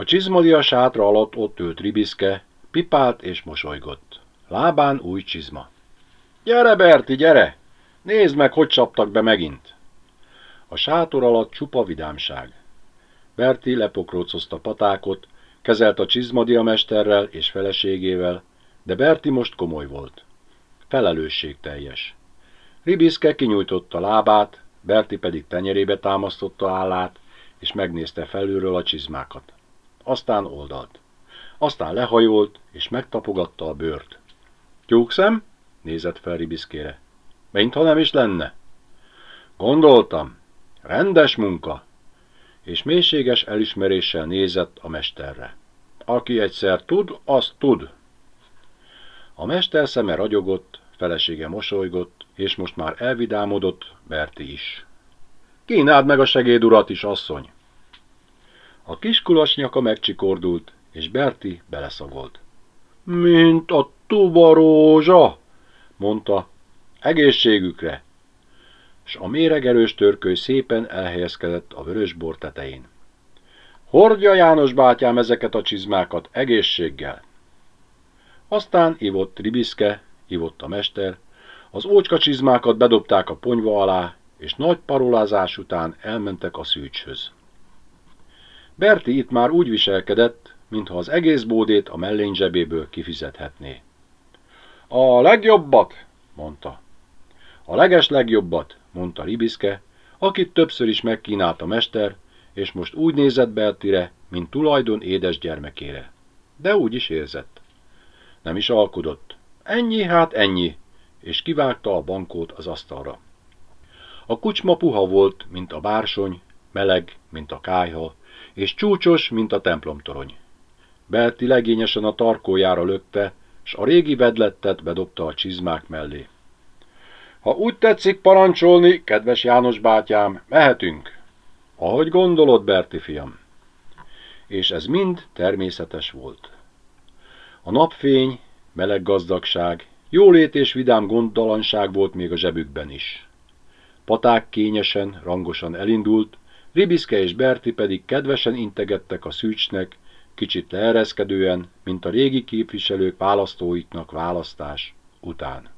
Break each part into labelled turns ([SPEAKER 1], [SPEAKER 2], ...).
[SPEAKER 1] A csizmadia sátra alatt ott ült Ribiszke, pipált és mosolygott. Lábán új csizma. Gyere, Berti, gyere! Nézd meg, hogy csaptak be megint! A sátor alatt csupa vidámság. Berti lepokrócozta patákot, kezelt a csizmadiamesterrel és feleségével, de Berti most komoly volt. Felelősségteljes. Ribiszke kinyújtotta lábát, Berti pedig tenyerébe támasztotta állát, és megnézte felülről a csizmákat. Aztán oldalt. Aztán lehajolt, és megtapogatta a bőrt. Tyúkszem? nézett fel Ribiszkére. Mintha nem is lenne. Gondoltam. Rendes munka. És mélységes elismeréssel nézett a mesterre. Aki egyszer tud, az tud. A mester szeme ragyogott, felesége mosolygott, és most már elvidámodott Berti is. Kínáld meg a segédurat is, asszony! A kiskulas nyaka megcsikordult, és Berti beleszagolt. Mint a tubarózsa, mondta, egészségükre, s a méregerős törköly szépen elhelyezkedett a vörösbor tetején. Hordja János bátyám ezeket a csizmákat egészséggel! Aztán ivott Ribiszke, ivott a mester, az ócska csizmákat bedobták a ponyva alá, és nagy parolázás után elmentek a szűcshöz. Berti itt már úgy viselkedett, mintha az egész bódét a mellény zsebéből kifizethetné. A legjobbat, mondta. A leges legjobbat, mondta Ribiszke, akit többször is megkínált a mester, és most úgy nézett Bertire, mint tulajdon édes gyermekére. De úgy is érzett. Nem is alkudott. Ennyi, hát ennyi, és kivágta a bankót az asztalra. A kucsma puha volt, mint a bársony, meleg, mint a kájha, és csúcsos, mint a templomtorony. Berti legényesen a tarkójára lökte, s a régi vedlettet bedobta a csizmák mellé. Ha úgy tetszik parancsolni, kedves János bátyám, mehetünk. Ahogy gondolod, Berti fiam. És ez mind természetes volt. A napfény, meleg gazdagság, jólét és vidám gondtalanság volt még a zsebükben is. Paták kényesen, rangosan elindult, Ribiszke és Berti pedig kedvesen integettek a szűcsnek, kicsit leereszkedően, mint a régi képviselők választóiknak választás után.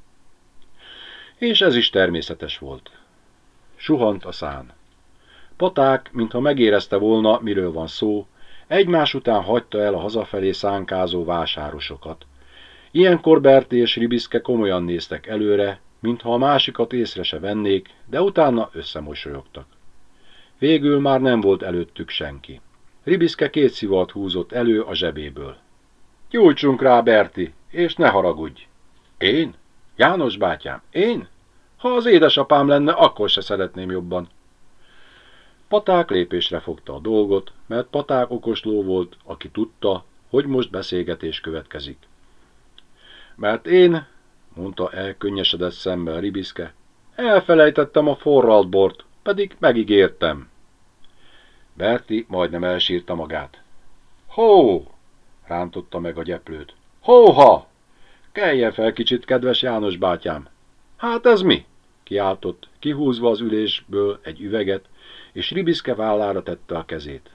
[SPEAKER 1] És ez is természetes volt. Suhant a szán. Paták, mintha megérezte volna, miről van szó, egymás után hagyta el a hazafelé szánkázó vásárosokat. Ilyenkor Berti és Ribiszke komolyan néztek előre, mintha a másikat észre se vennék, de utána összemosolyogtak. Végül már nem volt előttük senki. Ribiszke két szivart húzott elő a zsebéből. Gyújtsunk rá, Berti, és ne haragudj. Én? János bátyám, én? Ha az édesapám lenne, akkor se szeretném jobban. Paták lépésre fogta a dolgot, mert Paták okos ló volt, aki tudta, hogy most beszélgetés következik. Mert én, mondta elkönnyesedett szemmel Ribiszke, elfelejtettem a forralt bort, pedig megígértem. Berti majdnem elsírta magát. Hó! rántotta meg a gyeplőt. Hóha! Keljen fel kicsit, kedves János bátyám! Hát ez mi? kiáltott, kihúzva az ülésből egy üveget, és Ribiszke vállára tette a kezét.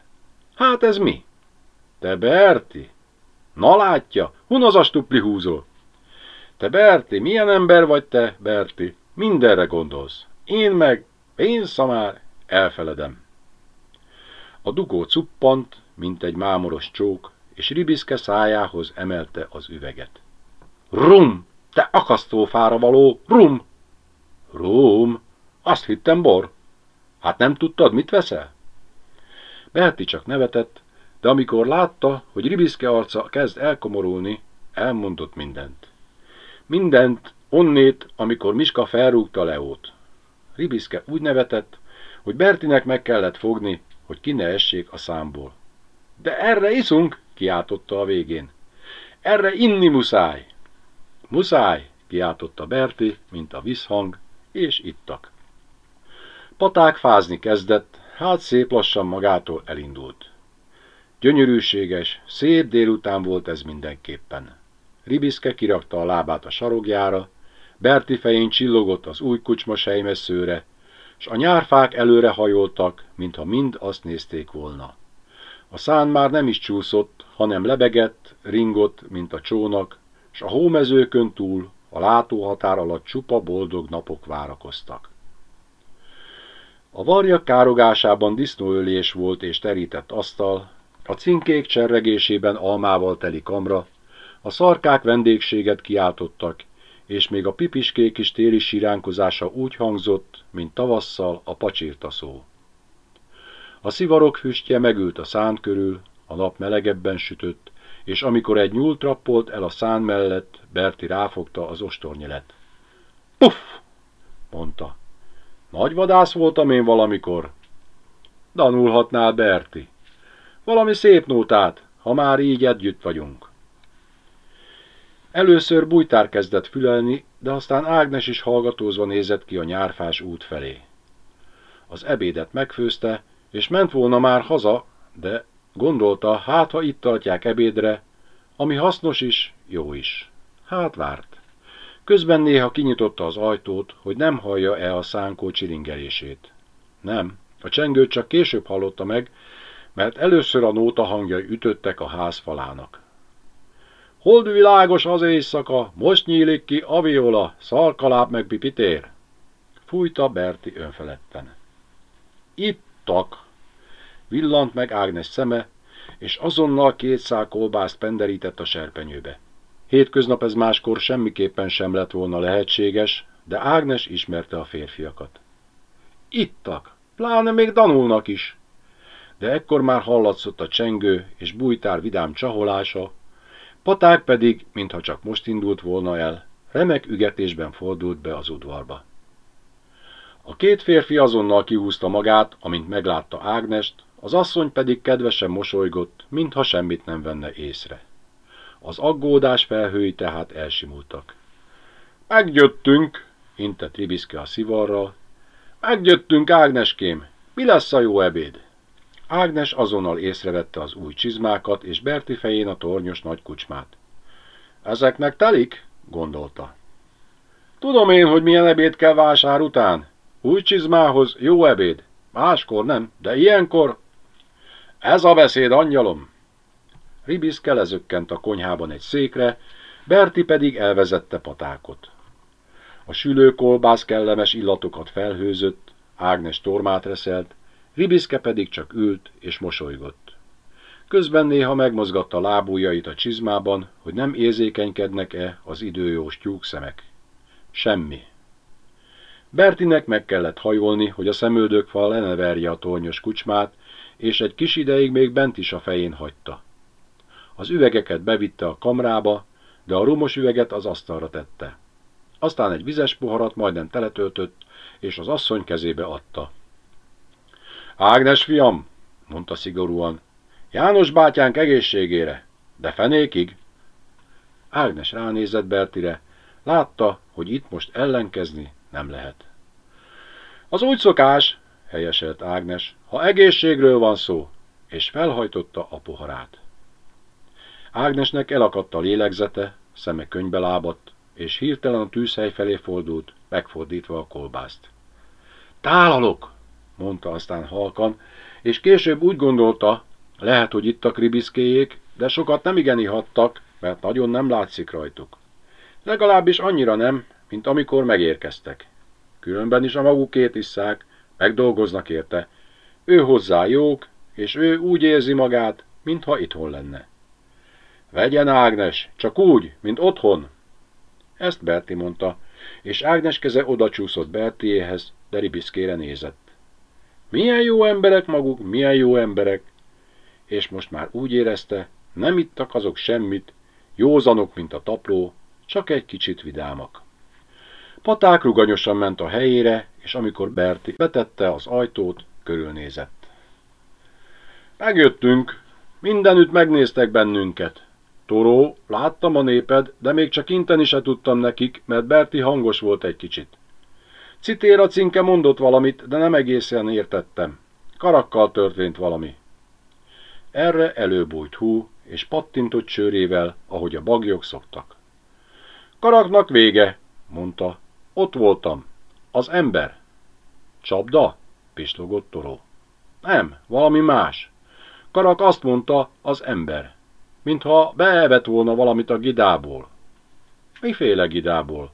[SPEAKER 1] Hát ez mi? Te Berti? Na látja, hun az a stupli húzó. Te Berti, milyen ember vagy te, Berti? Mindenre gondolsz. Én meg, pénzszamár, elfeledem. A dugó cuppant, mint egy mámoros csók, és Ribiszke szájához emelte az üveget. Rum! Te akasztófára való! Rum! Rum! Azt hittem bor. Hát nem tudtad, mit veszel? Berti csak nevetett, de amikor látta, hogy Ribiszke arca kezd elkomorulni, elmondott mindent. Mindent, onnét, amikor Miska felrúgta Leót. Ribiszke úgy nevetett, hogy Bertinek meg kellett fogni, hogy ki ne essék a számból. De erre iszunk, kiáltotta a végén. Erre inni muszáj. Muszáj, kiáltotta Berti, mint a visszhang, és ittak. Paták fázni kezdett, hát szép lassan magától elindult. Gyönyörűséges, szép délután volt ez mindenképpen. Ribiszke kirakta a lábát a sarogjára, Berti fején csillogott az új kucsma sejmesszőre, s a nyárfák előre hajoltak, mintha mind azt nézték volna. A szán már nem is csúszott, hanem lebegett, ringott, mint a csónak, s a hómezőkön túl, a látóhatár alatt csupa boldog napok várakoztak. A varjak károgásában disznóölés volt és terített asztal, a cinkék cserregésében almával teli kamra, a szarkák vendégséget kiáltottak, és még a pipiskék is téli siránkozása úgy hangzott, mint tavasszal a pacsírta szó. A szivarok füstje megült a szán körül, a nap melegebben sütött, és amikor egy nyúl trappolt el a szán mellett, Berti ráfogta az ostornyelet. Puff! mondta. Nagy vadász voltam én valamikor. Danulhatnál, Berti. Valami szép nótát, ha már így együtt vagyunk. Először bújtár kezdett fülelni, de aztán Ágnes is hallgatózva nézett ki a nyárfás út felé. Az ebédet megfőzte, és ment volna már haza, de gondolta, hát ha itt tartják ebédre, ami hasznos is, jó is. Hát várt. Közben néha kinyitotta az ajtót, hogy nem hallja-e a szánkó csilingelését. Nem, a csengőt csak később hallotta meg, mert először a nóta hangjai ütöttek a ház falának. Holdvilágos az éjszaka, most nyílik ki a viola, szarkaláb meg pipitér. Fújta Berti önfeledten. Ittak! Villant meg Ágnes szeme, és azonnal két szál kolbászt penderített a serpenyőbe. Hétköznap ez máskor semmiképpen sem lett volna lehetséges, de Ágnes ismerte a férfiakat. Ittak, pláne még danulnak is. De ekkor már hallatszott a csengő és bújtár vidám csaholása, Paták pedig, mintha csak most indult volna el, remek ügetésben fordult be az udvarba. A két férfi azonnal kihúzta magát, amint meglátta Ágnest, az asszony pedig kedvesen mosolygott, mintha semmit nem venne észre. Az aggódás felhői tehát elsimultak. Meggyöttünk, intett Ribiszke a szivarral. Meggyöttünk, Ágneském, mi lesz a jó ebéd? Ágnes azonnal észrevette az új csizmákat, és Berti fején a tornyos nagy kucsmát. Ezeknek telik? gondolta. Tudom én, hogy milyen ebéd kell vásár után. Új csizmához jó ebéd. Máskor nem, de ilyenkor... Ez a beszéd, angyalom! Ribisz kelezökkent a konyhában egy székre, Berti pedig elvezette patákot. A sülőkolbász kellemes illatokat felhőzött, Ágnes tormát reszelt, Ribiszke pedig csak ült és mosolygott. Közben néha megmozgatta lábújait a csizmában, hogy nem érzékenykednek-e az időjós szemek. Semmi. Bertinek meg kellett hajolni, hogy a szemöldökfal leneverje a tornyos kucsmát, és egy kis ideig még bent is a fején hagyta. Az üvegeket bevitte a kamrába, de a rumos üveget az asztalra tette. Aztán egy vizes poharat majdnem teletöltött, és az asszony kezébe adta. Ágnes fiam, mondta szigorúan, János bátyánk egészségére, de fenékig. Ágnes ránézett Bertire, látta, hogy itt most ellenkezni nem lehet. Az úgy szokás, helyeselt Ágnes, ha egészségről van szó, és felhajtotta a poharát. Ágnesnek elakadt a lélegzete, szeme könybe lábadt, és hirtelen a tűzhely felé fordult, megfordítva a kolbászt. Tálalok! Mondta aztán halkan, és később úgy gondolta, lehet, hogy itt a kribiszkéjék, de sokat nem igen ihattak, mert nagyon nem látszik rajtuk. Legalábbis annyira nem, mint amikor megérkeztek. Különben is a magukét isszák, megdolgoznak érte. Ő hozzá jók, és ő úgy érzi magát, mintha itthon lenne. Vegyen Ágnes, csak úgy, mint otthon. Ezt Berti mondta, és Ágnes keze odacsúszott Bertiéhez, de Ribiszkére nézett. Milyen jó emberek maguk, milyen jó emberek. És most már úgy érezte, nem ittak azok semmit, józanok, mint a tapló, csak egy kicsit vidámak. Paták ruganyosan ment a helyére, és amikor Berti betette az ajtót, körülnézett. Megjöttünk, mindenütt megnéztek bennünket. Toró, láttam a néped, de még csak inteni se tudtam nekik, mert Berti hangos volt egy kicsit. Citéra cinke mondott valamit, de nem egészen értettem. Karakkal történt valami. Erre előbújt hú, és pattintott csőrével, ahogy a bagyok szoktak. Karaknak vége, mondta. Ott voltam. Az ember. Csapda? pislogott Toró. Nem, valami más. Karak azt mondta, az ember, mintha beevett volna valamit a gidából. Miféle gidából?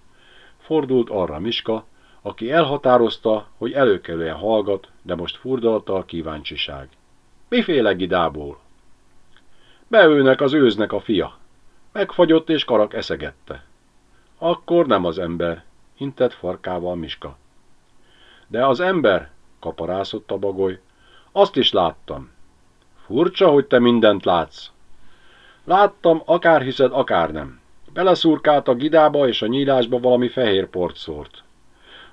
[SPEAKER 1] Fordult arra Miska, aki elhatározta, hogy előkelően hallgat, de most furdalta a kíváncsiság. Miféle gidából? Beőnek az őznek a fia. Megfagyott és karak eszegette. Akkor nem az ember, intett farkával Miska. De az ember, kaparászott a bagoly, azt is láttam. Furcsa, hogy te mindent látsz. Láttam, akár hiszed, akár nem. Beleszurkált a gidába és a nyílásba valami fehér port szórt.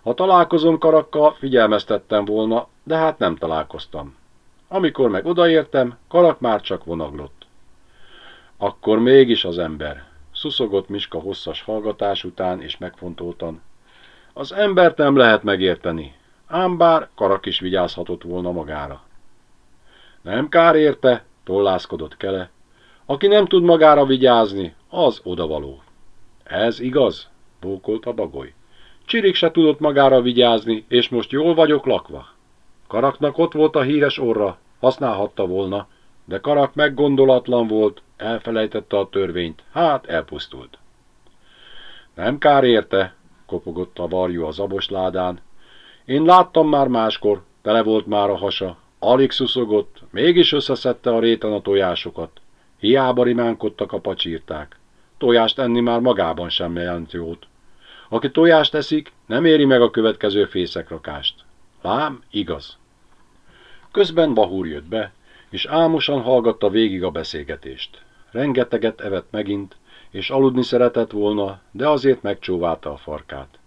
[SPEAKER 1] Ha találkozom karakkal, figyelmeztettem volna, de hát nem találkoztam. Amikor meg odaértem, karak már csak vonaglott. Akkor mégis az ember, szuszogott Miska hosszas hallgatás után, és megfontoltan. Az embert nem lehet megérteni, ám bár karak is vigyázhatott volna magára. Nem kár érte, tollászkodott Kele. Aki nem tud magára vigyázni, az odavaló. Ez igaz, bókolt a bagoly. Csirik se tudott magára vigyázni, és most jól vagyok lakva. Karaknak ott volt a híres orra, használhatta volna, de Karak meggondolatlan volt, elfelejtette a törvényt, hát elpusztult. Nem kár érte, kopogott a varjú az abosládán. Én láttam már máskor, tele volt már a hasa, alig szuszogott, mégis összeszedte a réten a tojásokat. Hiába rimánkodtak a pacsírták. Tojást enni már magában sem jelent jót. Aki tojást eszik, nem éri meg a következő fészekrakást. Lám, igaz. Közben Bahúr jött be, és álmosan hallgatta végig a beszélgetést. Rengeteget evett megint, és aludni szeretett volna, de azért megcsóválta a farkát.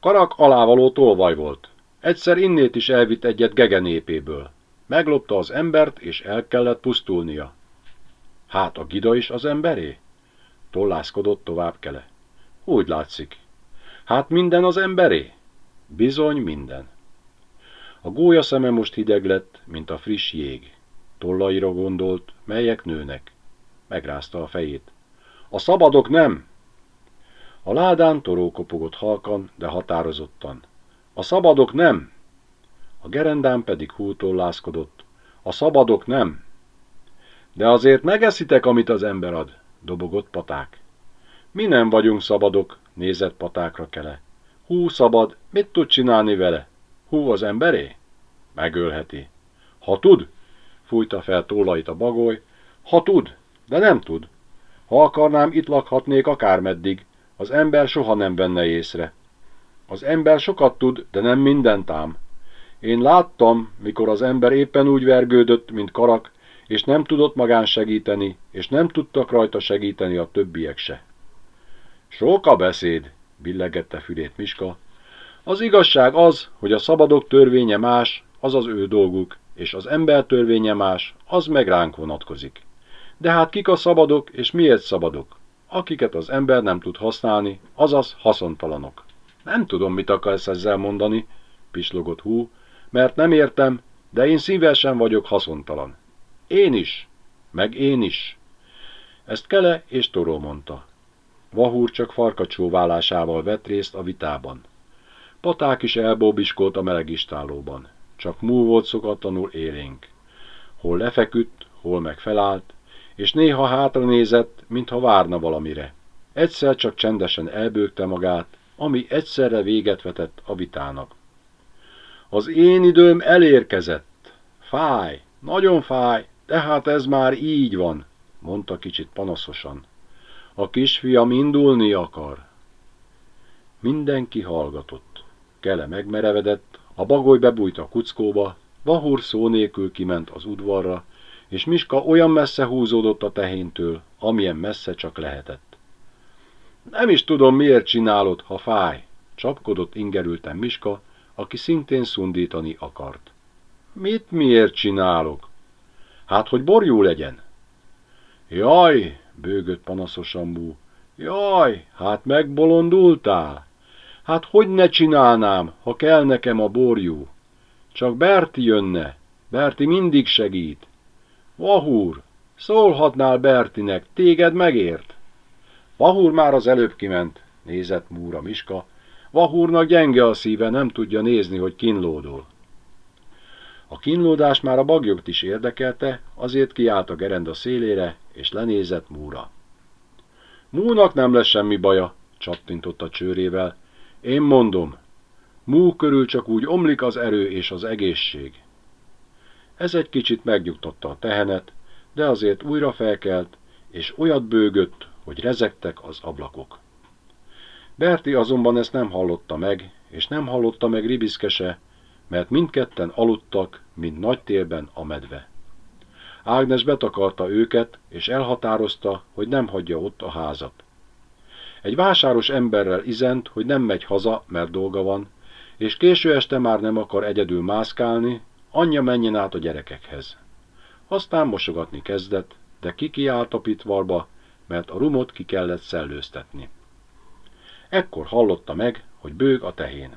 [SPEAKER 1] Karak alávaló tolvaj volt. Egyszer innét is elvitt egyet gegenépéből. Meglopta az embert, és el kellett pusztulnia. Hát a gida is az emberé? Tollászkodott tovább kele. Úgy látszik. Hát minden az emberé? Bizony minden. A gólya szeme most hideg lett, mint a friss jég. Tollaira gondolt, melyek nőnek. Megrázta a fejét. A szabadok nem! A ládán toró kopogott halkan, de határozottan. A szabadok nem! A gerendán pedig hútollászkodott. A szabadok nem! De azért megeszitek, amit az ember ad, dobogott paták. Mi nem vagyunk szabadok, nézett patákra kele. Hú szabad, mit tud csinálni vele? Hú az emberé? Megölheti. Ha tud, fújta fel tollait a bagoly, ha tud, de nem tud. Ha akarnám, itt lakhatnék akármeddig, az ember soha nem venne észre. Az ember sokat tud, de nem mindent ám. Én láttam, mikor az ember éppen úgy vergődött, mint karak, és nem tudott magán segíteni, és nem tudtak rajta segíteni a többiek se. Sok a beszéd, billegette fülét Miska. Az igazság az, hogy a szabadok törvénye más, az az ő dolguk, és az ember törvénye más, az meg ránk vonatkozik. De hát kik a szabadok, és miért szabadok? Akiket az ember nem tud használni, azaz haszontalanok. Nem tudom, mit akarsz ezzel mondani, pislogott hú, mert nem értem, de én szívesen vagyok haszontalan. Én is, meg én is. Ezt Kele és Toró mondta. Vahúr csak farkacsóválásával vett részt a vitában. Paták is elbóbiskolt a meleg istálóban. Csak mú volt szokatlanul élénk. Hol lefeküdt, hol meg felállt, és néha hátra nézett, mintha várna valamire. Egyszer csak csendesen elbőgte magát, ami egyszerre véget vetett a vitának. Az én időm elérkezett. Fáj, nagyon fáj, tehát ez már így van, mondta kicsit panaszosan. A kisfiam indulni akar. Mindenki hallgatott. Kele megmerevedett, a bagoly bebújt a kuckóba, Vahur szó nélkül kiment az udvarra, és Miska olyan messze húzódott a tehéntől, amilyen messze csak lehetett. Nem is tudom, miért csinálod, ha fáj, csapkodott ingerülten Miska, aki szintén szundítani akart. Mit miért csinálok? Hát, hogy borjú legyen. Jaj, bőgött panaszosan bú. Jaj, hát megbolondultál? Hát hogy ne csinálnám, ha kell nekem a borjú? Csak Berti jönne, Berti mindig segít. Vahúr, szólhatnál Bertinek, téged megért? Vahúr már az előbb kiment, nézett Múra Miska. Vahúrnak gyenge a szíve, nem tudja nézni, hogy kínlódol. A kínlódás már a bagyokt is érdekelte, azért kiállt a gerenda szélére, és lenézett Múra. Múnak nem lesz semmi baja, csattintott a csőrével. Én mondom, Mú körül csak úgy omlik az erő és az egészség. Ez egy kicsit megnyugtatta a tehenet, de azért újra felkelt, és olyat bőgött, hogy rezegtek az ablakok. Berti azonban ezt nem hallotta meg, és nem hallotta meg Ribiszkese, mert mindketten aludtak, mint nagy télben a medve. Ágnes betakarta őket, és elhatározta, hogy nem hagyja ott a házat. Egy vásáros emberrel izent, hogy nem megy haza, mert dolga van, és késő este már nem akar egyedül mászkálni, anyja menjen át a gyerekekhez. Aztán mosogatni kezdett, de kikiállt a pitvarba, mert a rumot ki kellett szellőztetni. Ekkor hallotta meg, hogy bőg a tehén.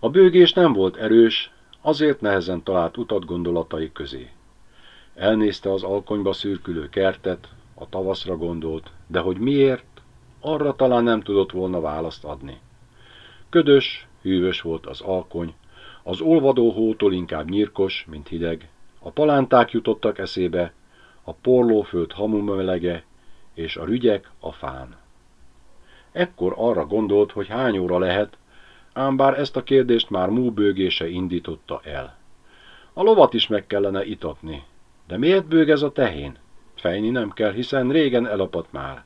[SPEAKER 1] A bőgés nem volt erős, azért nehezen talált utat gondolatai közé. Elnézte az alkonyba szürkülő kertet, a tavaszra gondolt, de hogy miért, arra talán nem tudott volna választ adni. Ködös, hűvös volt az alkony, az olvadó hótól inkább nyírkos, mint hideg, a palánták jutottak eszébe, a porlóföld hamumelege és a rügyek a fán. Ekkor arra gondolt, hogy hány óra lehet, ám bár ezt a kérdést már múbőgése indította el. A lovat is meg kellene itatni. De miért bőg ez a tehén? Fejni nem kell, hiszen régen elapadt már.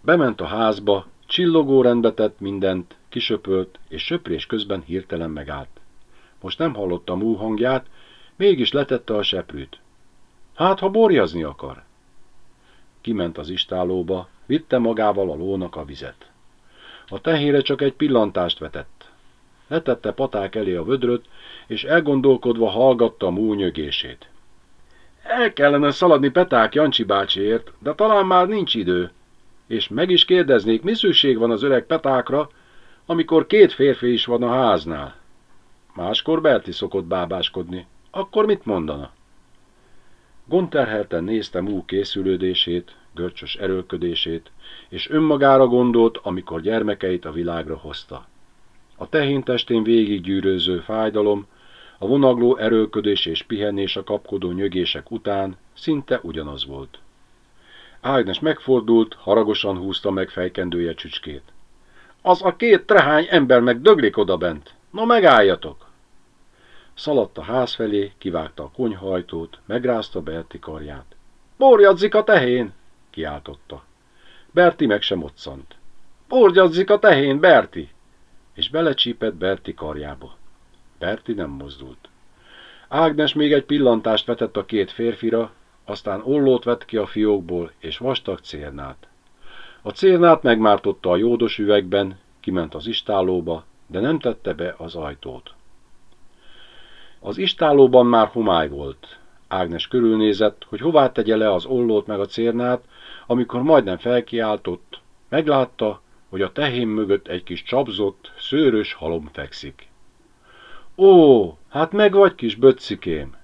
[SPEAKER 1] Bement a házba, csillogó rendbe tett mindent, kisöpölt, és söprés közben hirtelen megállt. Most nem hallotta mú hangját, mégis letette a seprűt. Hát, ha borjazni akar. Kiment az istálóba, vitte magával a lónak a vizet. A tehére csak egy pillantást vetett. Letette paták elé a vödröt, és elgondolkodva hallgatta a mú nyögését. El kellene szaladni Peták Jancsi bácsiért, de talán már nincs idő. És meg is kérdeznék, mi szükség van az öreg Petákra, amikor két férfi is van a háznál. Máskor Berti szokott bábáskodni. Akkor mit mondana? Gonterhelten nézte Mú készülődését, görcsös erőlködését, és önmagára gondolt, amikor gyermekeit a világra hozta. A tehén testén végig gyűrőző fájdalom, a vonagló erőlködés és pihenés a kapkodó nyögések után szinte ugyanaz volt. Ágnes megfordult, haragosan húzta meg fejkendője csücskét. Az a két trehány ember meg döglik odabent. No megálljatok! Szaladt a ház felé, kivágta a konyhajtót, megrázta Berti karját. Borjadzik a tehén! kiáltotta. Berti meg sem otszant. Borjadzik a tehén, Berti! És belecsípett Berti karjába. Berti nem mozdult. Ágnes még egy pillantást vetett a két férfira, aztán ollót vett ki a fiókból, és vastag cérnát. A cérnát megmártotta a jódos üvegben, kiment az istálóba, de nem tette be az ajtót. Az istálóban már homály volt. Ágnes körülnézett, hogy hová tegye le az ollót meg a cérnát, amikor majdnem felkiáltott, meglátta, hogy a tehén mögött egy kis csapzott, szőrös halom fekszik. Ó, hát meg vagy kis böccikém!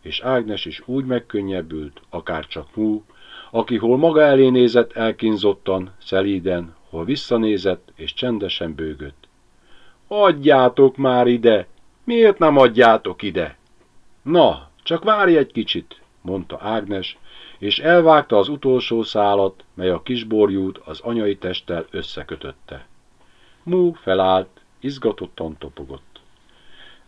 [SPEAKER 1] És Ágnes is úgy megkönnyebbült, akár csak mú, aki hol maga elé nézett elkínzottan, szelíden, hol visszanézett és csendesen bőgött. Adjátok már ide! Miért nem adjátok ide? Na, csak várj egy kicsit, mondta Ágnes, és elvágta az utolsó szálat, mely a kisborjút az anyai testtel összekötötte. Mú felállt, izgatottan topogott.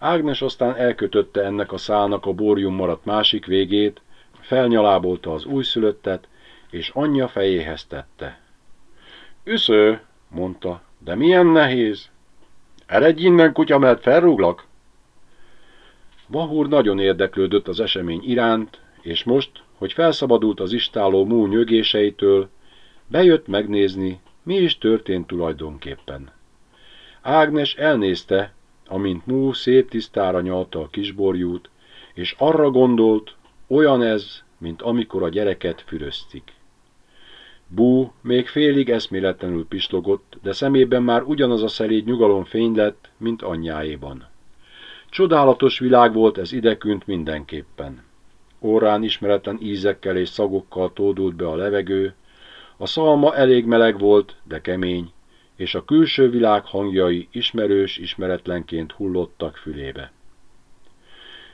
[SPEAKER 1] Ágnes aztán elkötötte ennek a szálnak a borjum maradt másik végét, felnyalábolta az újszülöttet, és anyja fejéhez tette. Üsző, mondta, de milyen nehéz. Eredj innen, kutya, mert felrúglak. Bahúr nagyon érdeklődött az esemény iránt, és most, hogy felszabadult az istáló mú nyögéseitől, bejött megnézni, mi is történt tulajdonképpen. Ágnes elnézte, amint Mú szép tisztára nyalta a kisborjút, és arra gondolt, olyan ez, mint amikor a gyereket füröztik. Bú még félig eszméletlenül pislogott, de szemében már ugyanaz a szelíd nyugalom fény lett, mint anyjáéban. Csodálatos világ volt ez idekünt mindenképpen. Órán ismeretlen ízekkel és szagokkal tódult be a levegő, a szalma elég meleg volt, de kemény, és a külső világ hangjai ismerős ismeretlenként hullottak fülébe.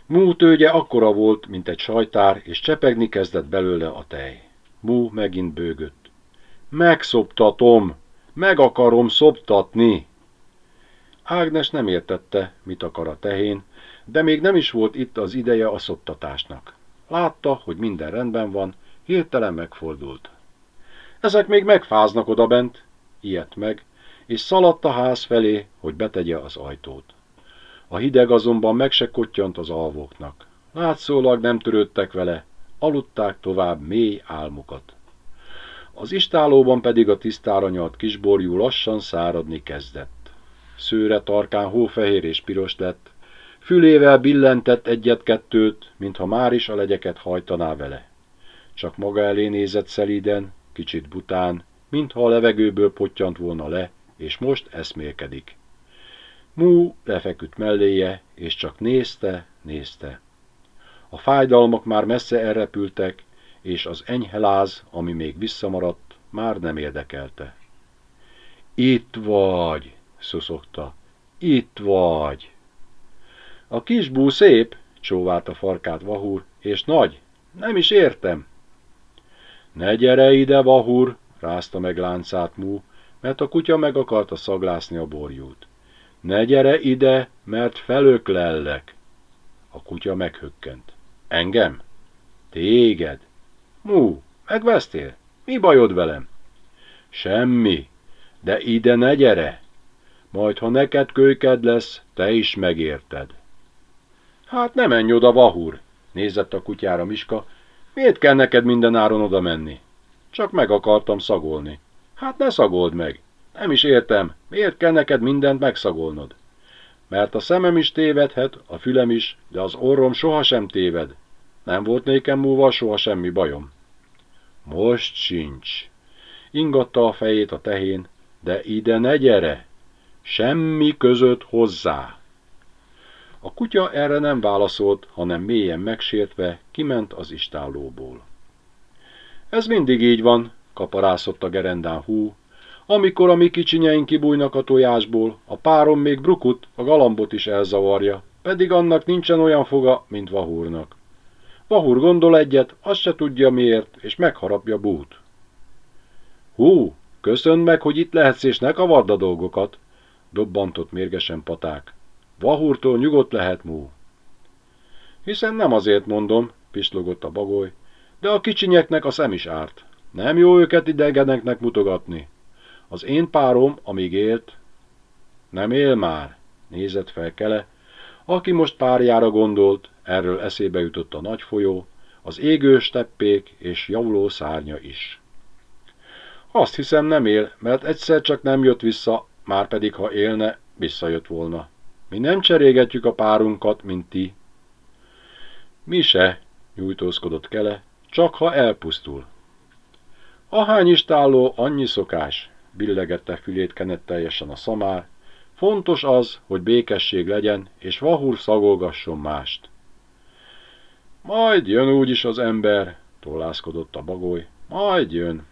[SPEAKER 1] Mú tőgye akkora volt, mint egy sajtár, és csepegni kezdett belőle a tej. Mú megint bőgött. Megszoptatom! Meg akarom szoptatni! Ágnes nem értette, mit akar a tehén, de még nem is volt itt az ideje a szoptatásnak. Látta, hogy minden rendben van, hirtelen megfordult. Ezek még megfáznak odabent, ilyet meg, és szaladt a ház felé, hogy betegye az ajtót. A hideg azonban meg se az alvóknak. Látszólag nem törődtek vele, aludták tovább mély álmukat. Az istálóban pedig a tisztára nyalt kisborjú lassan száradni kezdett. Szőre tarkán hófehér és piros lett, fülével billentett egyet-kettőt, mintha már is a legyeket hajtaná vele. Csak maga elé nézett szelíden, kicsit bután, mintha a levegőből pottyant volna le, és most eszmélkedik. Mú lefeküdt melléje, és csak nézte, nézte. A fájdalmak már messze elrepültek, és az enyhe láz, ami még visszamaradt, már nem érdekelte. Itt vagy, szuszogta. Itt vagy. A kis bú szép, csóvált a farkát Vahur, és nagy, nem is értem. Ne gyere ide, Vahur, rázta meg láncát Mú, mert a kutya meg akarta szaglászni a borjút. Ne gyere ide, mert felöklellek. A kutya meghökkent. Engem? Téged? Mú, megvesztél? Mi bajod velem? Semmi, de ide ne gyere. Majd, ha neked kölyked lesz, te is megérted. Hát nem menj oda, Vahur, nézett a kutyára Miska. Miért kell neked minden áron oda menni? Csak meg akartam szagolni. Hát ne szagold meg. Nem is értem, miért kell neked mindent megszagolnod? Mert a szemem is tévedhet, a fülem is, de az orrom sohasem téved. Nem volt nékem múlva soha semmi bajom. Most sincs. Ingatta a fejét a tehén, de ide ne gyere. Semmi között hozzá. A kutya erre nem válaszolt, hanem mélyen megsértve kiment az istálóból. Ez mindig így van, kaparászott a gerendán hú, amikor a mi kicsinyeink kibújnak a tojásból, a párom még brukut, a galambot is elzavarja, pedig annak nincsen olyan foga, mint Vahúrnak. Vahúr gondol egyet, azt se tudja miért, és megharapja bút. Hú, köszönd meg, hogy itt lehetsz, és ne kavard a dolgokat, dobbantott mérgesen paták. Vahúrtól nyugodt lehet mú. Hiszen nem azért mondom, pislogott a bagoly, de a kicsinyeknek a szem is árt. Nem jó őket idegeneknek mutogatni. Az én párom, amíg élt, nem él már, nézett fel Kele, aki most párjára gondolt, erről eszébe jutott a nagy folyó, az égő steppék és javuló szárnya is. Azt hiszem nem él, mert egyszer csak nem jött vissza, már pedig ha élne, visszajött volna. Mi nem cserégetjük a párunkat, mint ti. Mi se, nyújtózkodott Kele, csak ha elpusztul. Ahány istálló, annyi szokás, billegette fülét kenet teljesen a szamár. Fontos az, hogy békesség legyen, és Vahur szagolgasson mást. Majd jön úgyis az ember, tollászkodott a bagoly. Majd jön.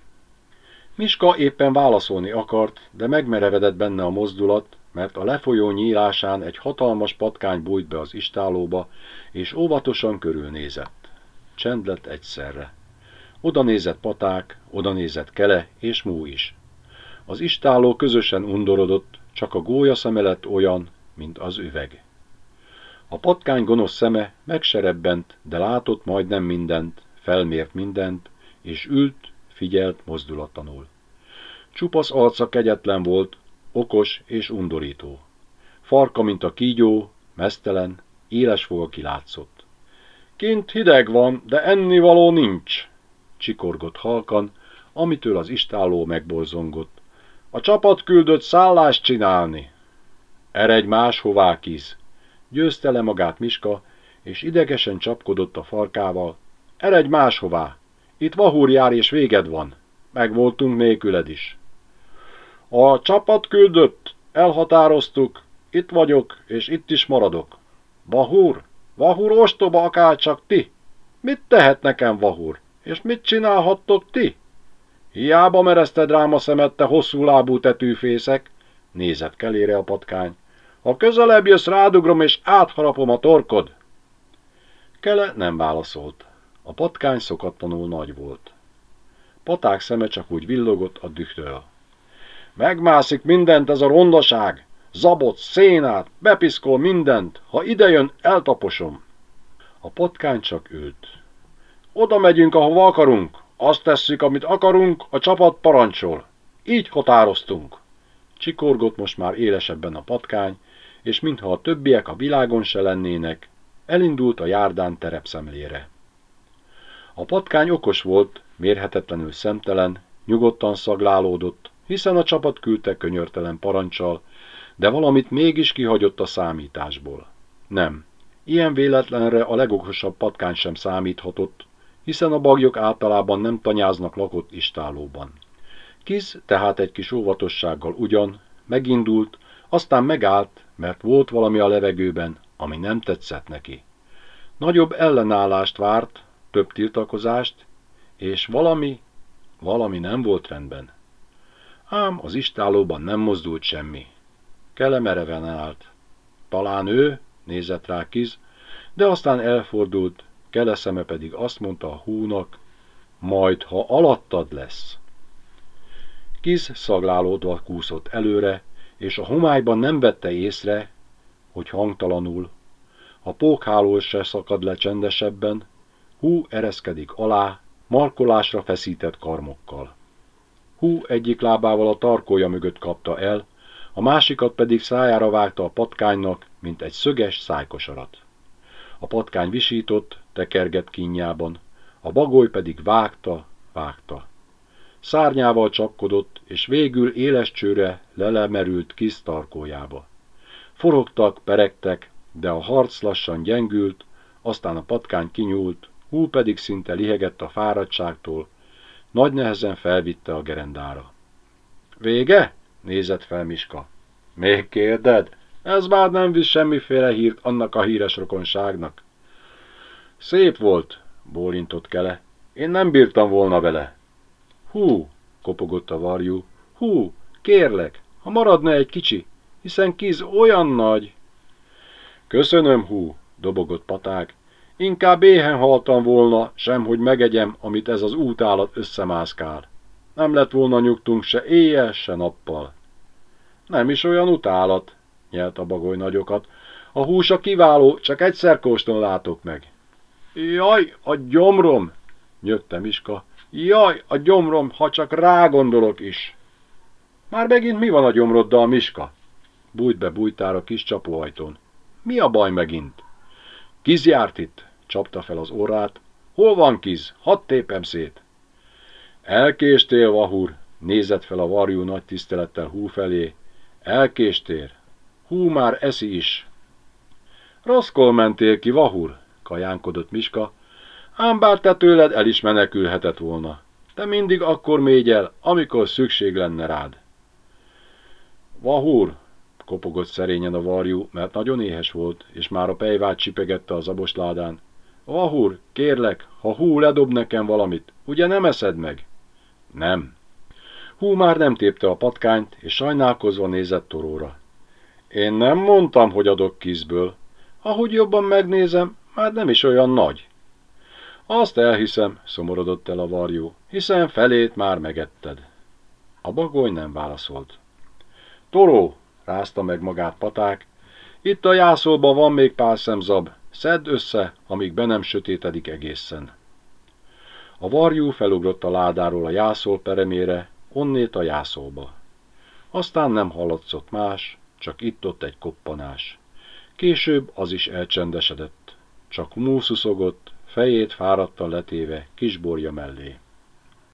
[SPEAKER 1] Miska éppen válaszolni akart, de megmerevedett benne a mozdulat, mert a lefolyó nyílásán egy hatalmas patkány bújt be az istálóba, és óvatosan körülnézett. Csend lett egyszerre. Oda nézett paták, oda nézett kele, és mú is. Az istáló közösen undorodott, csak a gólya szeme lett olyan, mint az üveg. A patkány gonosz szeme megserebbent, de látott majdnem mindent, felmért mindent, és ült, figyelt mozdulatlanul. Csupasz arca kegyetlen volt, okos és undorító. Farka, mint a kígyó, mesztelen, éles foga kilátszott. Kint hideg van, de ennivaló nincs, csikorgott halkan, amitől az istáló megborzongott. A csapat küldött szállást csinálni. Eredj máshová, kiz, győzte le magát Miska, és idegesen csapkodott a farkával. Eredj máshová, itt vahúr jár és véged van, megvoltunk nélküled is. A csapat küldött, elhatároztuk, itt vagyok, és itt is maradok. Vahúr, Vahúr ostoba akár csak ti. Mit tehet nekem Vahúr, és mit csinálhattok ti? Hiába merezted rám a szemet, te hosszú lábú tetűfészek, nézett kelére a patkány. Ha közelebb jössz, rádugrom és átharapom a torkod. Kele nem válaszolt. A patkány szokatlanul nagy volt. Paták szeme csak úgy villogott a dühtől. Megmászik mindent ez a rondaság! Zabot, szénát, bepiszkol mindent! Ha idejön, eltaposom! A patkány csak ült. Oda megyünk, ahova akarunk, azt tesszük, amit akarunk, a csapat parancsol. Így határoztunk. Csikorgott most már élesebben a patkány, és mintha a többiek a világon se lennének, elindult a járdán terepszemlére. A patkány okos volt, mérhetetlenül szemtelen, nyugodtan szaglálódott, hiszen a csapat küldte könyörtelen parancsal, de valamit mégis kihagyott a számításból. Nem, ilyen véletlenre a legokosabb patkány sem számíthatott, hiszen a bagyok általában nem tanyáznak lakott istálóban. Kiz tehát egy kis óvatossággal ugyan, megindult, aztán megállt, mert volt valami a levegőben, ami nem tetszett neki. Nagyobb ellenállást várt, több tiltakozást, és valami, valami nem volt rendben. Ám az istálóban nem mozdult semmi. Kele mereven állt. Talán ő, nézett rá Kiz, de aztán elfordult, Kele szeme pedig azt mondta a húnak, majd ha alattad lesz. Kiz szaglálódva kúszott előre, és a homályban nem vette észre, hogy hangtalanul. A pókháló se szakad le csendesebben, hú ereszkedik alá, markolásra feszített karmokkal. Hú egyik lábával a tarkója mögött kapta el, a másikat pedig szájára vágta a patkánynak, mint egy szöges szájkosarat. A patkány visított, tekergett kínjában, a bagoly pedig vágta, vágta. Szárnyával csapkodott, és végül éles csőre lelemerült kis tarkójába. Forogtak, peregtek, de a harc lassan gyengült, aztán a patkány kinyúlt, hú pedig szinte lihegett a fáradtságtól, nagy nehezen felvitte a gerendára. Vége? nézett fel Miska. Még kérded? Ez már nem visz semmiféle hírt annak a híres rokonságnak. Szép volt, bólintott Kele. Én nem bírtam volna vele. Hú, kopogott a varjú. Hú, kérlek, ha maradna egy kicsi, hiszen Kiz olyan nagy. Köszönöm, hú, dobogott paták. Inkább éhen haltam volna, sem hogy megegyem, amit ez az útállat összemászkál. Nem lett volna nyugtunk se éjjel, se nappal. Nem is olyan utálat, nyelt a bagoly nagyokat. A húsa kiváló, csak egyszer kóston látok meg. Jaj, a gyomrom, nyögte Miska. Jaj, a gyomrom, ha csak rágondolok is. Már megint mi van a gyomroddal, Miska? Bújt be bújtár a kis csapóajtón. Mi a baj megint? Kiz járt itt, csapta fel az orrát. Hol van Kiz? Hadd tépem szét. Elkéstél, Vahur, nézett fel a varjú nagy tisztelettel hú felé. Elkéstél. Hú már eszi is. Rosszkol mentél ki, Vahur, kajánkodott Miska, ám bár te tőled el is menekülhetett volna. Te mindig akkor mégy el, amikor szükség lenne rád. Vahur, kopogott szerényen a varjú, mert nagyon éhes volt, és már a pejvát csipegette az abosládán. Vahur, kérlek, ha hú ledob nekem valamit, ugye nem eszed meg? Nem. Hú már nem tépte a patkányt, és sajnálkozva nézett toróra. Én nem mondtam, hogy adok kizből. Ahogy jobban megnézem, már nem is olyan nagy. Azt elhiszem, szomorodott el a varjú, hiszen felét már megetted. A bagoly nem válaszolt. Toró, rázta meg magát paták, itt a jászolban van még pár szemzab, szedd össze, amíg be nem sötétedik egészen. A varjú felugrott a ládáról a jászol peremére, onnét a jászolba. Aztán nem hallatszott más, csak itt-ott egy koppanás. Később az is elcsendesedett. Csak múszuszogott, fejét fáradtan letéve kisborja mellé.